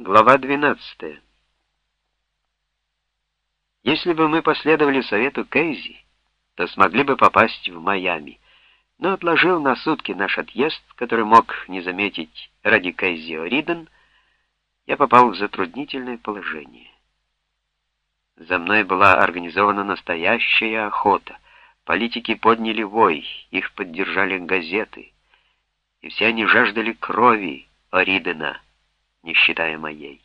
Глава 12. Если бы мы последовали совету Кейзи, то смогли бы попасть в Майами, но отложил на сутки наш отъезд, который мог не заметить ради Кейзи Ориден, я попал в затруднительное положение. За мной была организована настоящая охота. Политики подняли вой, их поддержали газеты, и все они жаждали крови Оридена не считая моей.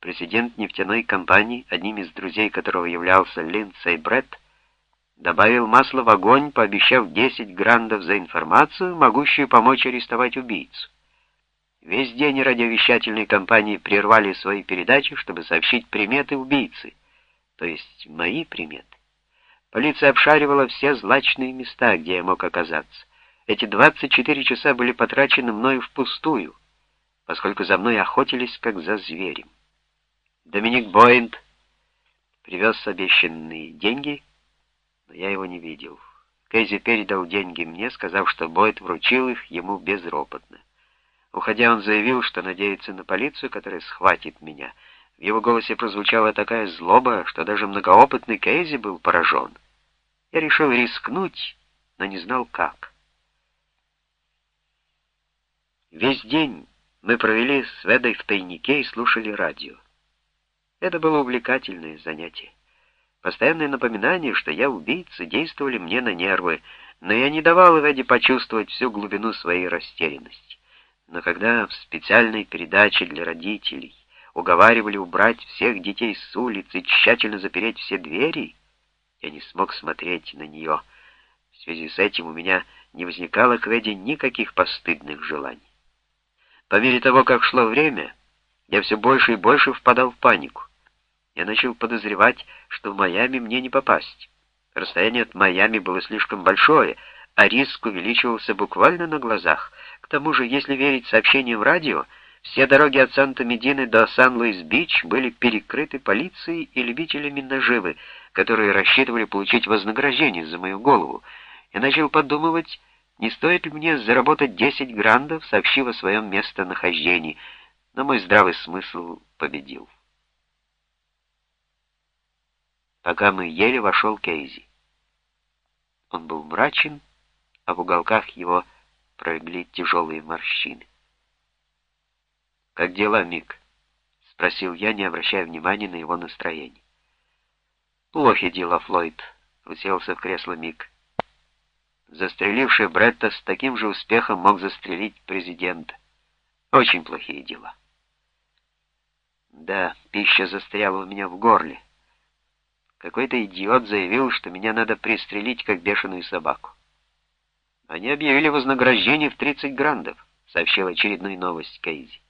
Президент нефтяной компании, одним из друзей которого являлся Линдсей Бретт, добавил масло в огонь, пообещав 10 грандов за информацию, могущую помочь арестовать убийцу. Весь день радиовещательные компании прервали свои передачи, чтобы сообщить приметы убийцы, то есть мои приметы. Полиция обшаривала все злачные места, где я мог оказаться. Эти 24 часа были потрачены мною впустую — поскольку за мной охотились, как за зверем. Доминик Бойнд привез обещанные деньги, но я его не видел. Кейзи передал деньги мне, сказав, что Бойд вручил их ему безропотно. Уходя, он заявил, что надеется на полицию, которая схватит меня. В его голосе прозвучала такая злоба, что даже многоопытный Кейзи был поражен. Я решил рискнуть, но не знал как. Весь день мы провели с Ведой в тайнике и слушали радио. Это было увлекательное занятие. Постоянное напоминание, что я убийца, действовали мне на нервы, но я не давал Веде почувствовать всю глубину своей растерянности. Но когда в специальной передаче для родителей уговаривали убрать всех детей с улицы тщательно запереть все двери, я не смог смотреть на нее. В связи с этим у меня не возникало к Веде никаких постыдных желаний. По мере того, как шло время, я все больше и больше впадал в панику. Я начал подозревать, что в Майами мне не попасть. Расстояние от Майами было слишком большое, а риск увеличивался буквально на глазах. К тому же, если верить сообщениям радио, все дороги от Санта-Медины до Сан-Луис-Бич были перекрыты полицией и любителями наживы, которые рассчитывали получить вознаграждение за мою голову. Я начал подумывать, не стоит ли мне заработать 10 грандов, сообщив о своем местонахождении, но мой здравый смысл победил. Пока мы ели, вошел Кейзи. Он был мрачен, а в уголках его пролегли тяжелые морщины. «Как дела, Мик?» — спросил я, не обращая внимания на его настроение. «Плохи дела, Флойд», — уселся в кресло Мик. Застреливший Бретта с таким же успехом мог застрелить президента. Очень плохие дела. Да, пища застряла у меня в горле. Какой-то идиот заявил, что меня надо пристрелить, как бешеную собаку. Они объявили вознаграждение в 30 грандов, сообщил очередную новость Кейзи.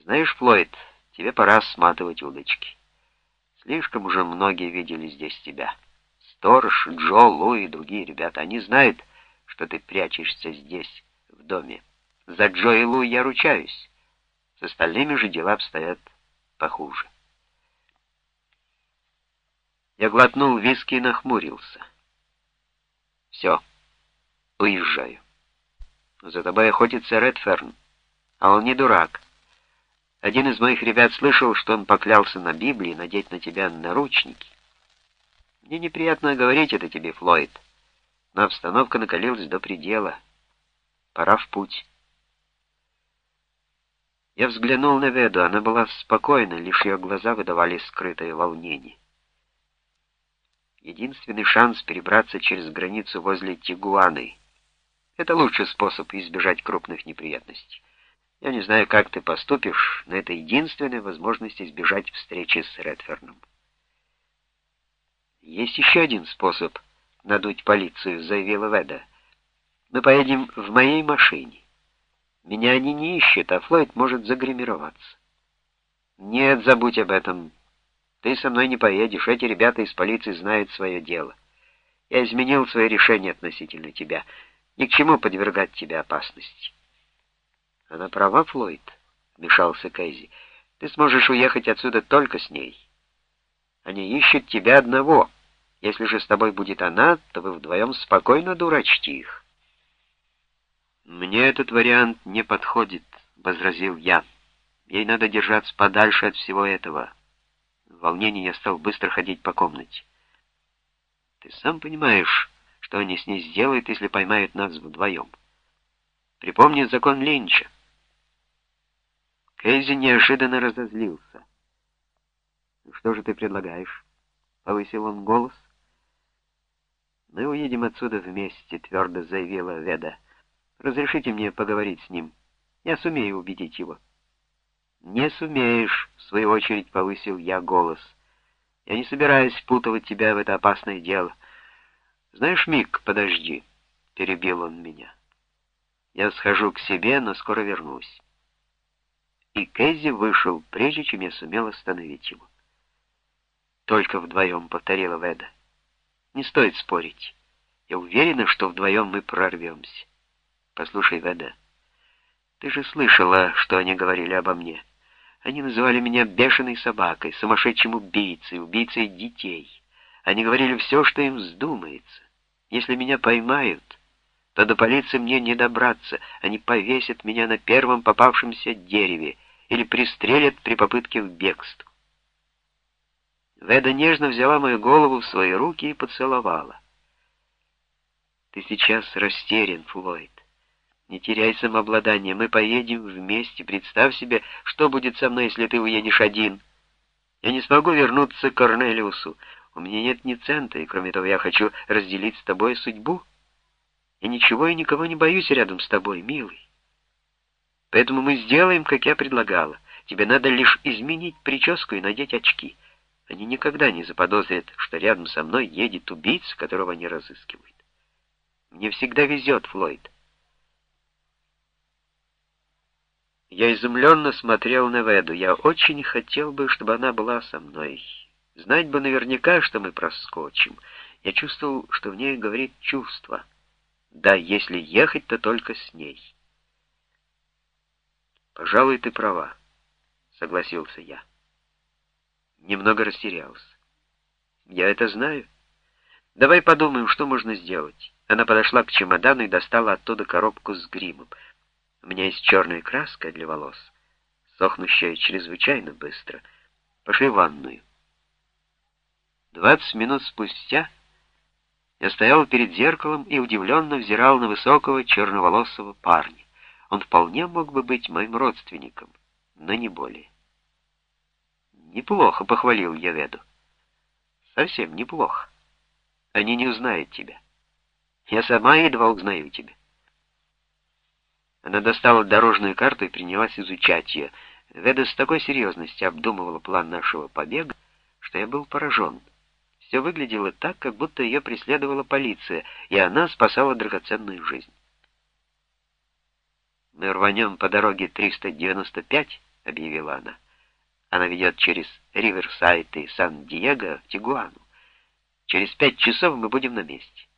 Знаешь, Флойд, тебе пора сматывать удочки. Слишком уже многие видели здесь тебя. Сторож, Джо, Лу и другие ребята, они знают, что ты прячешься здесь, в доме. За Джо и Лу я ручаюсь. С остальными же дела обстоят похуже. Я глотнул виски и нахмурился. Все, уезжаю. За тобой охотится Редферн, а он не дурак. Один из моих ребят слышал, что он поклялся на Библии надеть на тебя наручники. Мне неприятно говорить это тебе, Флойд, но обстановка накалилась до предела. Пора в путь. Я взглянул на Веду, она была спокойна, лишь ее глаза выдавали скрытое волнение. Единственный шанс перебраться через границу возле Тигуаны. Это лучший способ избежать крупных неприятностей. Я не знаю, как ты поступишь, но это единственная возможность избежать встречи с Редферном. «Есть еще один способ надуть полицию», — заявила Веда. «Мы поедем в моей машине. Меня они не ищут, а Флойд может загримироваться». «Нет, забудь об этом. Ты со мной не поедешь. Эти ребята из полиции знают свое дело. Я изменил свое решение относительно тебя. Ни к чему подвергать тебя опасности». «Она права, Флойд», — вмешался Кейзи. «Ты сможешь уехать отсюда только с ней. Они ищут тебя одного». Если же с тобой будет она, то вы вдвоем спокойно дурачьте их. Мне этот вариант не подходит, — возразил я. Ей надо держаться подальше от всего этого. В волнении я стал быстро ходить по комнате. Ты сам понимаешь, что они с ней сделают, если поймают нас вдвоем. Припомни закон Линча. Кейзи неожиданно разозлился. «Ну «Что же ты предлагаешь?» — повысил он голос. «Мы уедем отсюда вместе», — твердо заявила Веда. «Разрешите мне поговорить с ним. Я сумею убедить его». «Не сумеешь», — в свою очередь повысил я голос. «Я не собираюсь впутывать тебя в это опасное дело. Знаешь, Мик, подожди», — перебил он меня. «Я схожу к себе, но скоро вернусь». И Кэзи вышел, прежде чем я сумел остановить его. «Только вдвоем», — повторила Веда. Не стоит спорить. Я уверена, что вдвоем мы прорвемся. Послушай, Веда, ты же слышала, что они говорили обо мне. Они называли меня бешеной собакой, сумасшедшим убийцей, убийцей детей. Они говорили все, что им вздумается. Если меня поймают, то до полиции мне не добраться. Они повесят меня на первом попавшемся дереве или пристрелят при попытке к бегству. Веда нежно взяла мою голову в свои руки и поцеловала. «Ты сейчас растерян, Флойд. Не теряй самообладание. Мы поедем вместе. Представь себе, что будет со мной, если ты уедешь один. Я не смогу вернуться к Корнелиусу. У меня нет ни цента, и кроме того я хочу разделить с тобой судьбу. Я ничего и никого не боюсь рядом с тобой, милый. Поэтому мы сделаем, как я предлагала. Тебе надо лишь изменить прическу и надеть очки». Они никогда не заподозрят, что рядом со мной едет убийца, которого они разыскивают. Мне всегда везет, Флойд. Я изумленно смотрел на Веду. Я очень хотел бы, чтобы она была со мной. Знать бы наверняка, что мы проскочим. Я чувствовал, что в ней говорит чувство. Да, если ехать, то только с ней. «Пожалуй, ты права», — согласился я немного растерялся. «Я это знаю. Давай подумаем, что можно сделать». Она подошла к чемодану и достала оттуда коробку с гримом. «У меня есть черная краска для волос, сохнущая чрезвычайно быстро. Пошли в ванную». Двадцать минут спустя я стоял перед зеркалом и удивленно взирал на высокого черноволосого парня. Он вполне мог бы быть моим родственником, но не более. Неплохо, похвалил я Веду. Совсем неплохо. Они не узнают тебя. Я сама едва узнаю тебя. Она достала дорожную карту и принялась изучать ее. Веда с такой серьезностью обдумывала план нашего побега, что я был поражен. Все выглядело так, как будто ее преследовала полиция, и она спасала драгоценную жизнь. «Мы рванем по дороге 395», — объявила она. Она ведет через Риверсайд и Сан-Диего в Тигуану. Через пять часов мы будем на месте.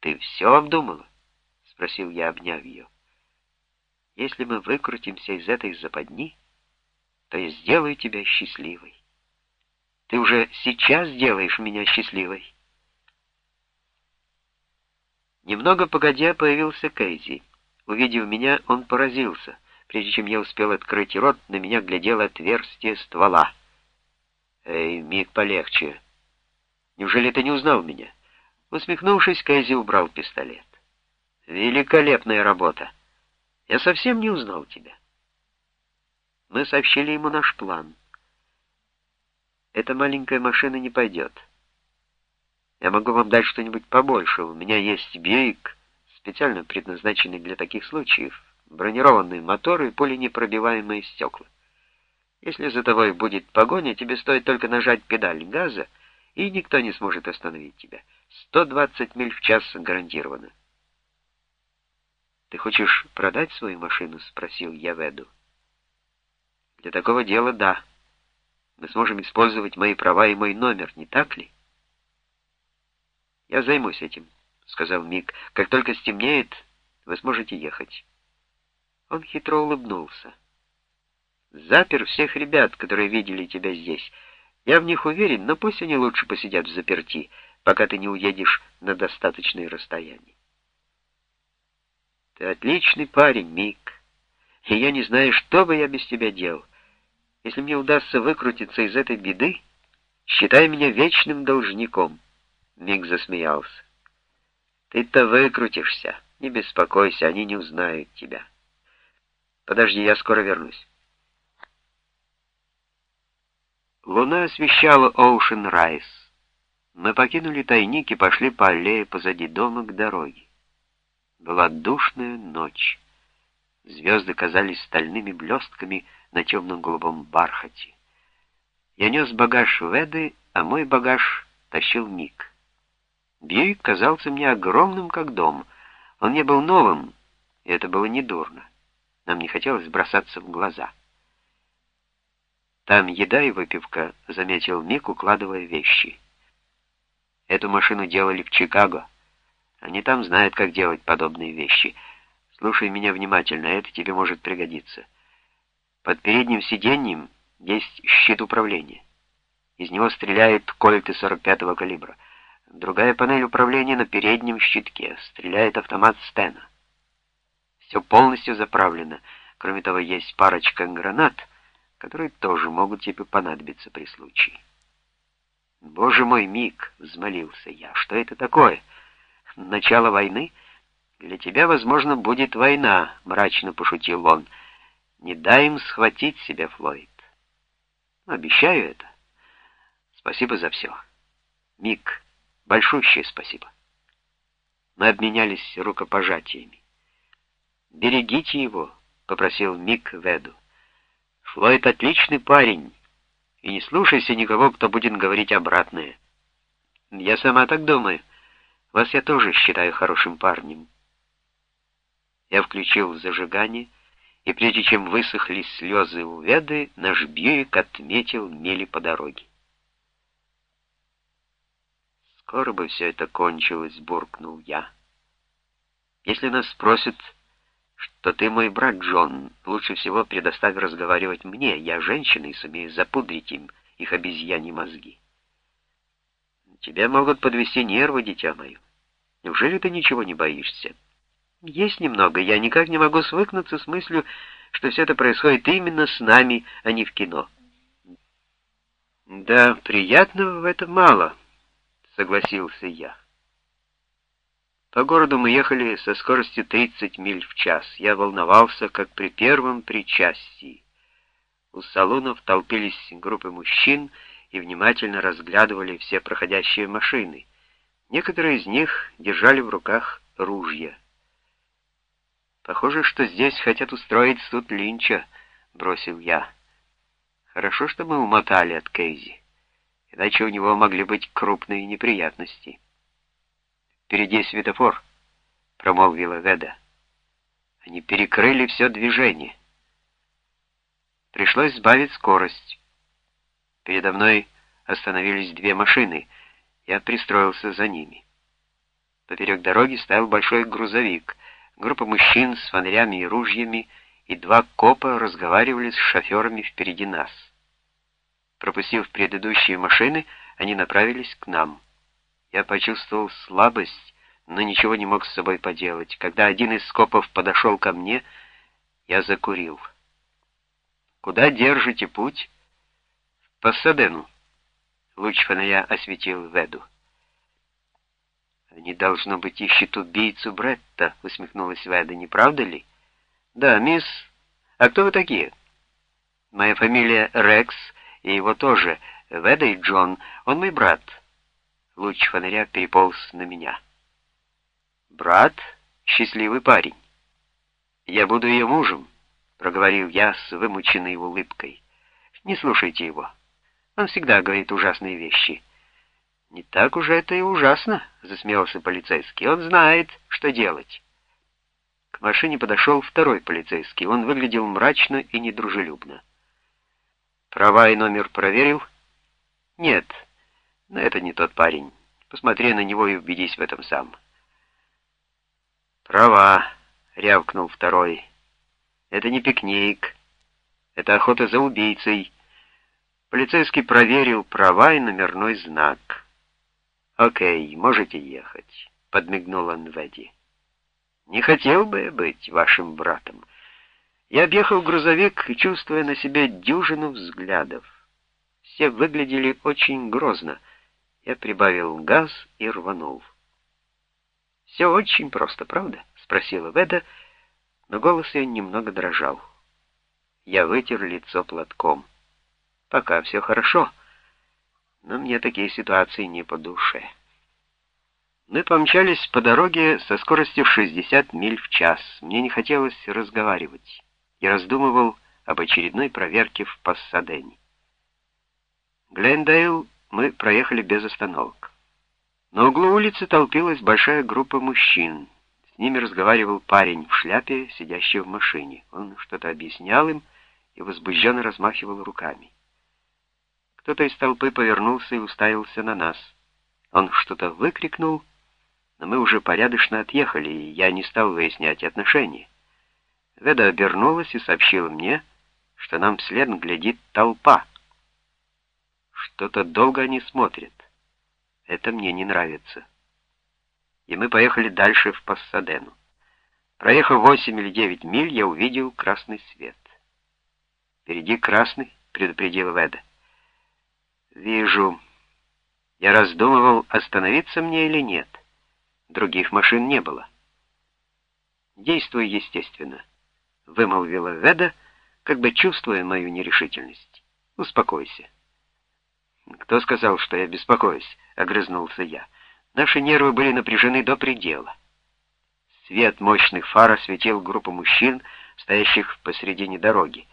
«Ты все обдумала?» — спросил я, обняв ее. «Если мы выкрутимся из этой западни, то я сделаю тебя счастливой. Ты уже сейчас делаешь меня счастливой». Немного погодя появился Кейзи. Увидев меня, он поразился. Прежде чем я успел открыть рот, на меня глядело отверстие ствола. «Эй, миг полегче. Неужели ты не узнал меня?» Усмехнувшись, Кэзи убрал пистолет. «Великолепная работа. Я совсем не узнал тебя». Мы сообщили ему наш план. «Эта маленькая машина не пойдет. Я могу вам дать что-нибудь побольше. У меня есть Бьюик, специально предназначенный для таких случаев» бронированные моторы и пуленепробиваемые стекла. Если за тобой будет погоня, тебе стоит только нажать педаль газа, и никто не сможет остановить тебя. 120 миль в час гарантированно. «Ты хочешь продать свою машину?» — спросил я Веду. «Для такого дела — да. Мы сможем использовать мои права и мой номер, не так ли?» «Я займусь этим», — сказал Мик. «Как только стемнеет, вы сможете ехать». Он хитро улыбнулся. «Запер всех ребят, которые видели тебя здесь. Я в них уверен, но пусть они лучше посидят в заперти, пока ты не уедешь на достаточное расстояние». «Ты отличный парень, Мик», и я не знаю, что бы я без тебя делал. Если мне удастся выкрутиться из этой беды, считай меня вечным должником». Мик засмеялся. «Ты-то выкрутишься. Не беспокойся, они не узнают тебя. Подожди, я скоро вернусь». Луна освещала Оушен Райс. Мы покинули тайник и пошли по аллее позади дома к дороге. Была душная ночь. Звезды казались стальными блестками на темном голубом бархате. Я нес багаж Веды, а мой багаж тащил Мик. Бьюик казался мне огромным, как дом. Он не был новым, и это было недурно. Нам не хотелось бросаться в глаза. «Там еда и выпивка», — заметил Мик, укладывая вещи. «Эту машину делали в Чикаго. Они там знают, как делать подобные вещи». Слушай меня внимательно, это тебе может пригодиться. Под передним сиденьем есть щит управления. Из него стреляет кольты 45-го калибра. Другая панель управления на переднем щитке. Стреляет автомат Стена. Все полностью заправлено. Кроме того, есть парочка гранат, которые тоже могут тебе понадобиться при случае. «Боже мой, Мик!» — взмолился я. «Что это такое? Начало войны?» «Для тебя, возможно, будет война», — мрачно пошутил он. «Не дай им схватить себя, Флойд». «Обещаю это. Спасибо за все. Мик, большущее спасибо». Мы обменялись рукопожатиями. «Берегите его», — попросил Мик Веду. «Флойд отличный парень, и не слушайся никого, кто будет говорить обратное». «Я сама так думаю. Вас я тоже считаю хорошим парнем». Я включил зажигание, и прежде чем высохли слезы у Веды, наш Бьюик отметил мели по дороге. «Скоро бы все это кончилось», — буркнул я. «Если нас спросят, что ты мой брат Джон, лучше всего предоставь разговаривать мне. Я женщина и сумею запудрить им их обезьяньи мозги». «Тебя могут подвести нервы, дитя мое. Неужели ты ничего не боишься?» Есть немного. Я никак не могу свыкнуться с мыслью, что все это происходит именно с нами, а не в кино. Да, приятного в этом мало, согласился я. По городу мы ехали со скоростью 30 миль в час. Я волновался, как при первом причастии. У салонов толпились группы мужчин и внимательно разглядывали все проходящие машины. Некоторые из них держали в руках ружья. Похоже, что здесь хотят устроить суд Линча, бросил я. Хорошо, что мы умотали от Кейзи, иначе у него могли быть крупные неприятности. Впереди светофор, промолвила Веда. Они перекрыли все движение. Пришлось сбавить скорость. Передо мной остановились две машины. Я пристроился за ними. Поперек дороги стоял большой грузовик — Группа мужчин с фонарями и ружьями и два копа разговаривали с шоферами впереди нас. Пропустив предыдущие машины, они направились к нам. Я почувствовал слабость, но ничего не мог с собой поделать. Когда один из копов подошел ко мне, я закурил. «Куда держите путь?» «В Пассадену». Луч фонаря осветил Веду. «Они, должно быть, ищут убийцу Бретта», — усмехнулась Веда, — «не правда ли?» «Да, мисс. А кто вы такие?» «Моя фамилия Рекс, и его тоже. Веда и Джон. Он мой брат». Луч фонаря переполз на меня. «Брат? Счастливый парень. Я буду ее мужем», — проговорил я с вымученной улыбкой. «Не слушайте его. Он всегда говорит ужасные вещи». «Не так уже это и ужасно», — засмеялся полицейский. «Он знает, что делать». К машине подошел второй полицейский. Он выглядел мрачно и недружелюбно. «Права и номер проверил?» «Нет, но это не тот парень. Посмотри на него и убедись в этом сам». «Права», — рявкнул второй. «Это не пикник. Это охота за убийцей». Полицейский проверил права и номерной знак. «Окей, можете ехать», — подмигнул он Веди. «Не хотел бы я быть вашим братом. Я объехал грузовик, чувствуя на себе дюжину взглядов. Все выглядели очень грозно. Я прибавил газ и рванул. «Все очень просто, правда?» — спросила Веда, но голос ее немного дрожал. Я вытер лицо платком. «Пока все хорошо, но мне такие ситуации не по душе». Мы помчались по дороге со скоростью 60 миль в час. Мне не хотелось разговаривать. Я раздумывал об очередной проверке в Пассадене. Глендейл мы проехали без остановок. На углу улицы толпилась большая группа мужчин. С ними разговаривал парень в шляпе, сидящий в машине. Он что-то объяснял им и возбужденно размахивал руками. Кто-то из толпы повернулся и уставился на нас. Он что-то выкрикнул, но мы уже порядочно отъехали, и я не стал выяснять отношения. Веда обернулась и сообщила мне, что нам вслед глядит толпа. Что-то долго они смотрят. Это мне не нравится. И мы поехали дальше в Пассадену. Проехав 8 или 9 миль, я увидел красный свет. «Впереди красный», — предупредила Веда. «Вижу. Я раздумывал, остановиться мне или нет. Других машин не было». «Действуй естественно». — вымолвила Веда, как бы чувствуя мою нерешительность. «Успокойся». «Кто сказал, что я беспокоюсь?» — огрызнулся я. Наши нервы были напряжены до предела. Свет мощных фар осветил группу мужчин, стоящих посредине дороги.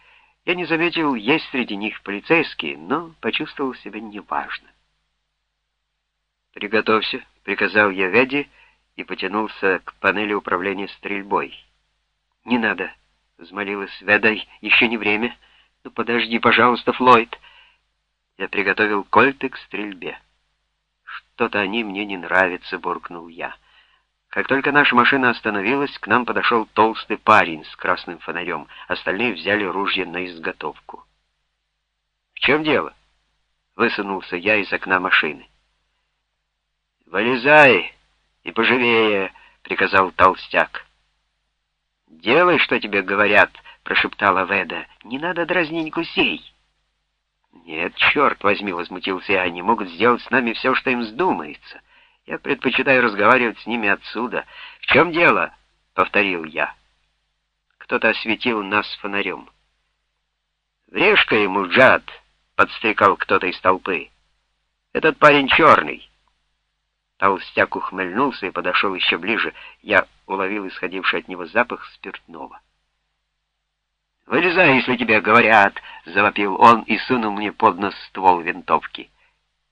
Я не заметил, есть среди них полицейские, но почувствовал себя неважно. «Приготовься», — приказал я Веде и потянулся к панели управления стрельбой. «Не надо», Взмолилась Веда, еще не время. Ну подожди, пожалуйста, Флойд. Я приготовил кольты к стрельбе. Что-то они мне не нравятся, буркнул я. Как только наша машина остановилась, к нам подошел толстый парень с красным фонарем. Остальные взяли ружья на изготовку. «В чем дело?» — высунулся я из окна машины. «Вылезай и поживее!» — приказал толстяк. «Делай, что тебе говорят», — прошептала Веда. «Не надо дразнить гусей». «Нет, черт возьми», — возмутился я, — «они могут сделать с нами все, что им вздумается. Я предпочитаю разговаривать с ними отсюда. В чем дело?» — повторил я. Кто-то осветил нас фонарем. «Врежь-ка ему, Джад!» — подстрекал кто-то из толпы. «Этот парень черный». Толстяк ухмыльнулся и подошел еще ближе. Я уловил исходивший от него запах спиртного. «Вылезай, если тебе говорят!» — завопил он и сунул мне под нос ствол винтовки.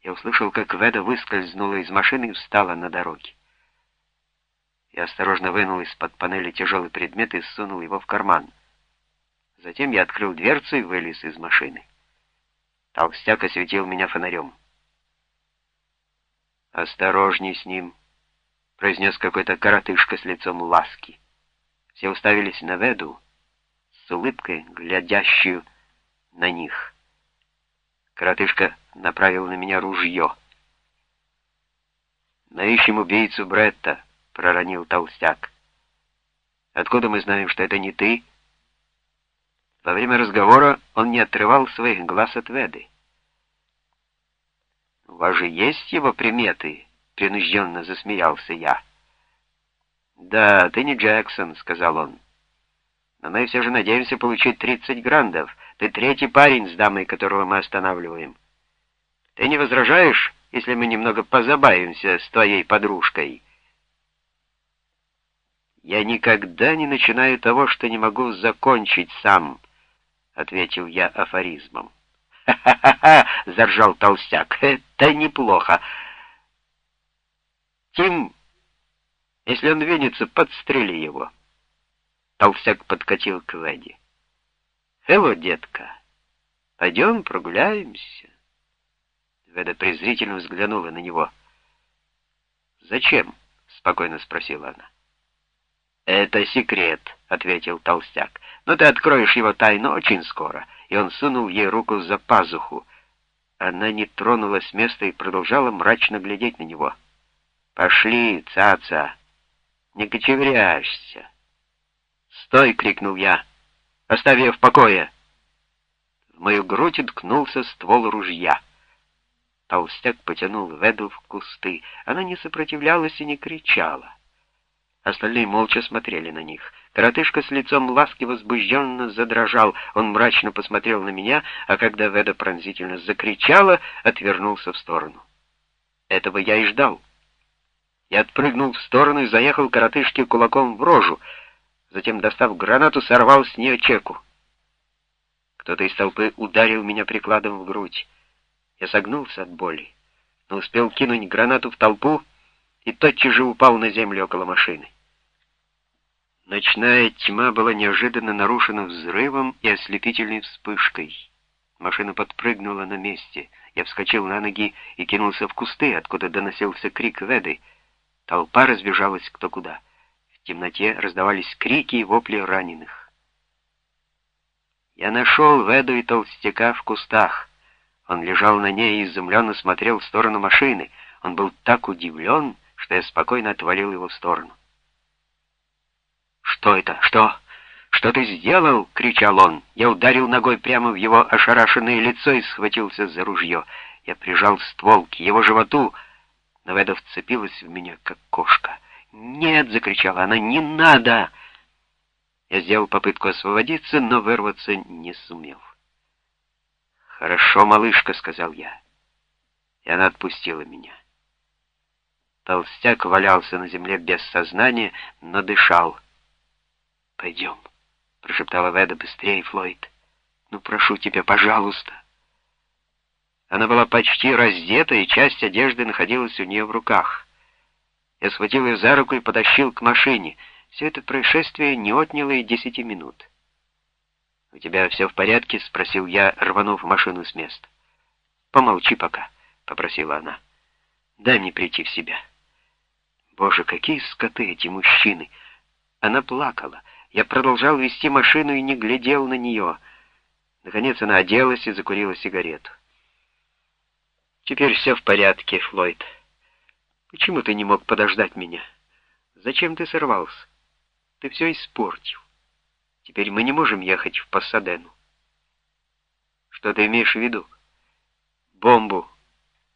Я услышал, как Веда выскользнула из машины и встала на дороге. Я осторожно вынул из-под панели тяжелый предмет и сунул его в карман. Затем я открыл дверцу и вылез из машины. Толстяк осветил меня фонарем. «Осторожней с ним», — произнес какой-то коротышка с лицом ласки. Все уставились на Веду с улыбкой, глядящую на них. Коротышка направил на меня ружье. «Наищем убийцу Бретта», — проронил толстяк. «Откуда мы знаем, что это не ты?» Во время разговора он не отрывал своих глаз от Веды. «У вас же есть его приметы?» — принужденно засмеялся я. «Да, ты не Джексон», — сказал он. «Но мы все же надеемся получить 30 грандов. Ты третий парень с дамой, которого мы останавливаем. Ты не возражаешь, если мы немного позабавимся с твоей подружкой?» «Я никогда не начинаю того, что не могу закончить сам», — ответил я афоризмом. «Ха-ха-ха!» — заржал толстяк. «Это неплохо. Тим, если он винится, подстрели его». Толстяк подкатил к Веде. «Хелло, детка, пойдем прогуляемся». Веда презрительно взглянула на него. «Зачем?» — спокойно спросила она. «Это секрет», — ответил толстяк. «Но ты откроешь его тайну очень скоро» и он сунул ей руку за пазуху. Она не тронулась с места и продолжала мрачно глядеть на него. «Пошли, цаца! Не кочевряешься!» «Стой!» — крикнул я. Оставь ее в покое!» В мою грудь уткнулся ствол ружья. Толстяк потянул Веду в кусты. Она не сопротивлялась и не кричала. Остальные молча смотрели на них. Коротышка с лицом ласки возбужденно задрожал. Он мрачно посмотрел на меня, а когда Веда пронзительно закричала, отвернулся в сторону. Этого я и ждал. Я отпрыгнул в сторону и заехал коротышке кулаком в рожу. Затем, достав гранату, сорвал с нее чеку. Кто-то из толпы ударил меня прикладом в грудь. Я согнулся от боли, но успел кинуть гранату в толпу и тотчас же упал на землю около машины. Ночная тьма была неожиданно нарушена взрывом и ослепительной вспышкой. Машина подпрыгнула на месте. Я вскочил на ноги и кинулся в кусты, откуда доносился крик Веды. Толпа разбежалась кто куда. В темноте раздавались крики и вопли раненых. Я нашел Веду и толстяка в кустах. Он лежал на ней и изумленно смотрел в сторону машины. Он был так удивлен, что я спокойно отвалил его в сторону. «Что это? Что? Что ты сделал?» — кричал он. Я ударил ногой прямо в его ошарашенное лицо и схватился за ружье. Я прижал ствол к его животу, но Веда вцепилась в меня, как кошка. «Нет!» — закричала она. «Не надо!» Я сделал попытку освободиться, но вырваться не сумел. «Хорошо, малышка», — сказал я. И она отпустила меня. Толстяк валялся на земле без сознания, но дышал. «Пойдем», — прошептала Веда быстрее, Флойд. «Ну, прошу тебя, пожалуйста». Она была почти раздета, и часть одежды находилась у нее в руках. Я схватил ее за руку и потащил к машине. Все это происшествие не отняло и десяти минут. «У тебя все в порядке?» — спросил я, рванув машину с места. «Помолчи пока», — попросила она. «Дай мне прийти в себя». Боже, какие скоты эти мужчины! Она плакала. Я продолжал вести машину и не глядел на нее. Наконец она оделась и закурила сигарету. «Теперь все в порядке, Флойд. Почему ты не мог подождать меня? Зачем ты сорвался? Ты все испортил. Теперь мы не можем ехать в Пассадену». «Что ты имеешь в виду?» «Бомбу.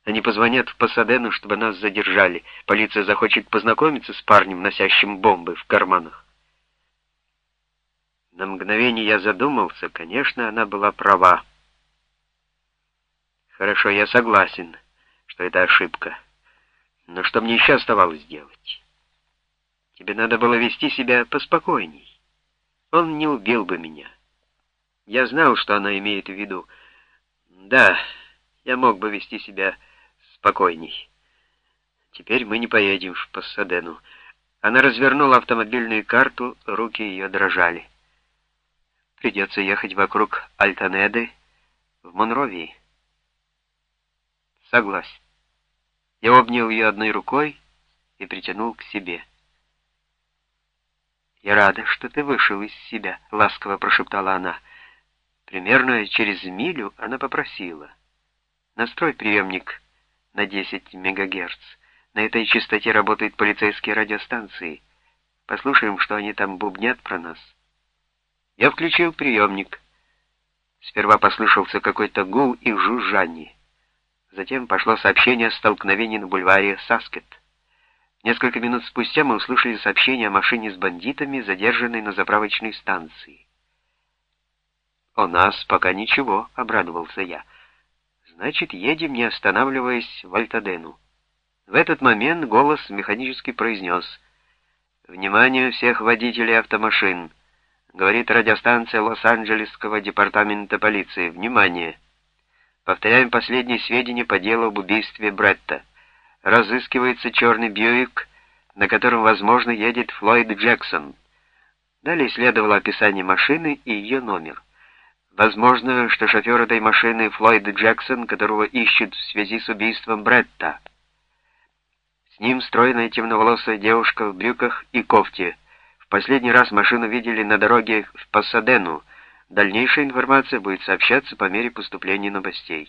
Они позвонят в Пассадену, чтобы нас задержали. Полиция захочет познакомиться с парнем, носящим бомбы в карманах». На мгновение я задумался. Конечно, она была права. Хорошо, я согласен, что это ошибка. Но что мне еще оставалось делать? Тебе надо было вести себя поспокойней. Он не убил бы меня. Я знал, что она имеет в виду. Да, я мог бы вести себя спокойней. Теперь мы не поедем в Пассадену. Она развернула автомобильную карту, руки ее дрожали. Придется ехать вокруг Альтанеды в Монровии. Согласен. Я обнял ее одной рукой и притянул к себе. «Я рада, что ты вышел из себя», — ласково прошептала она. Примерно через милю она попросила. «Настрой приемник на 10 МГц. На этой частоте работают полицейские радиостанции. Послушаем, что они там бубнят про нас». Я включил приемник. Сперва послышался какой-то гул и жужжание. Затем пошло сообщение о столкновении на бульваре Саскет. Несколько минут спустя мы услышали сообщение о машине с бандитами, задержанной на заправочной станции. «У нас пока ничего», — обрадовался я. «Значит, едем, не останавливаясь в Альтадену». В этот момент голос механически произнес «Внимание всех водителей автомашин!» Говорит радиостанция Лос-Анджелесского департамента полиции. Внимание! Повторяем последние сведения по делу об убийстве Бретта. Разыскивается черный Бьюик, на котором, возможно, едет Флойд Джексон. Далее следовало описание машины и ее номер. Возможно, что шофер этой машины Флойд Джексон, которого ищут в связи с убийством Бретта. С ним стройная темноволосая девушка в брюках и кофте, Последний раз машину видели на дороге в Пасадену. Дальнейшая информация будет сообщаться по мере поступления новостей.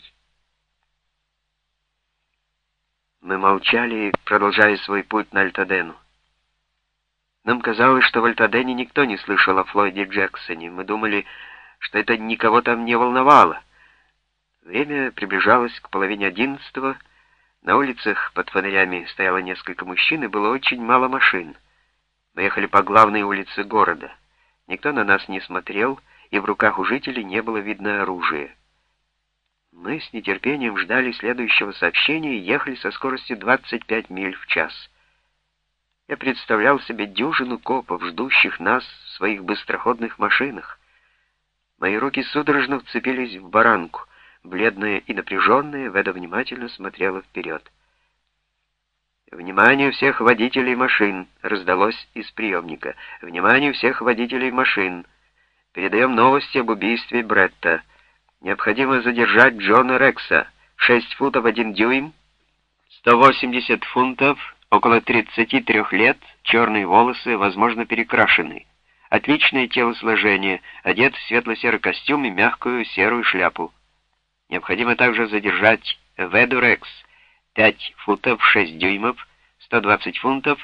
Мы молчали, продолжая свой путь на Альтадену. Нам казалось, что в Альтадене никто не слышал о Флойде Джексоне. Мы думали, что это никого там не волновало. Время приближалось к половине одиннадцатого. На улицах под фонарями стояло несколько мужчин, и было очень мало машин. Мы ехали по главной улице города. Никто на нас не смотрел, и в руках у жителей не было видно оружия. Мы с нетерпением ждали следующего сообщения и ехали со скоростью 25 миль в час. Я представлял себе дюжину копов, ждущих нас в своих быстроходных машинах. Мои руки судорожно вцепились в баранку. Бледная и напряженная, Веда внимательно смотрела вперед. «Внимание всех водителей машин!» — раздалось из приемника. «Внимание всех водителей машин! Передаем новости об убийстве Бретта. Необходимо задержать Джона Рекса. 6 футов 1 дюйм, 180 фунтов, около 33 лет, черные волосы, возможно, перекрашены. Отличное телосложение, одет в светло-серый костюм и мягкую серую шляпу. Необходимо также задержать Веду Рекс. 5 футов 6 дюймов, 120 фунтов,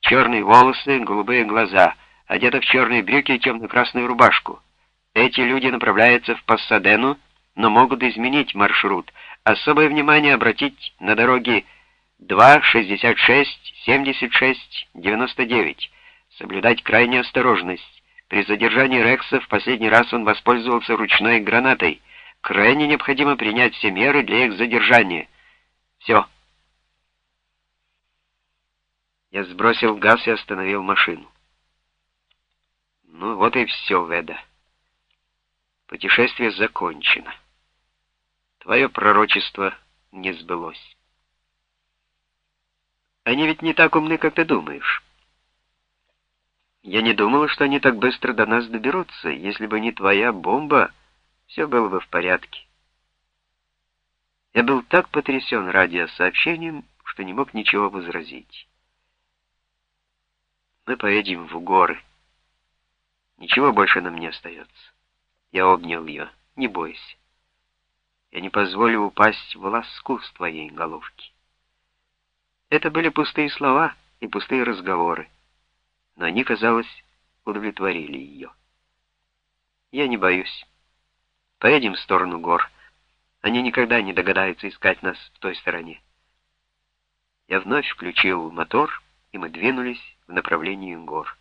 черные волосы, голубые глаза, одета в черные брюки и темно-красную рубашку. Эти люди направляются в Пассадену, но могут изменить маршрут. Особое внимание обратить на дороги 2, 66, 76, 99. Соблюдать крайнюю осторожность. При задержании Рекса в последний раз он воспользовался ручной гранатой. Крайне необходимо принять все меры для их задержания. Все. Я сбросил газ и остановил машину. Ну вот и все, Веда. Путешествие закончено. Твое пророчество не сбылось. Они ведь не так умны, как ты думаешь. Я не думала, что они так быстро до нас доберутся. Если бы не твоя бомба, все было бы в порядке. Я был так потрясен радиосообщением, что не мог ничего возразить. Мы поедем в горы. Ничего больше нам не остается. Я обнял ее. Не бойся. Я не позволю упасть в ласку с твоей головки. Это были пустые слова и пустые разговоры, но они, казалось, удовлетворили ее. Я не боюсь. Поедем в сторону гор. Они никогда не догадаются искать нас в той стороне. Я вновь включил мотор, и мы двинулись в направлении гор.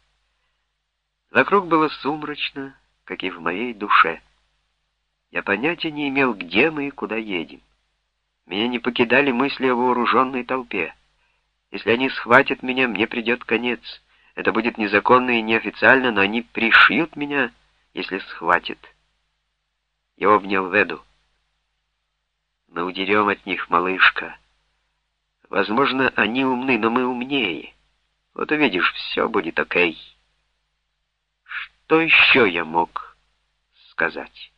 Вокруг было сумрачно, как и в моей душе. Я понятия не имел, где мы и куда едем. Меня не покидали мысли о вооруженной толпе. Если они схватят меня, мне придет конец. Это будет незаконно и неофициально, но они пришьют меня, если схватят. Я обнял Веду. Мы удерем от них, малышка. Возможно, они умны, но мы умнее. Вот увидишь, все будет окей. Что еще я мог сказать?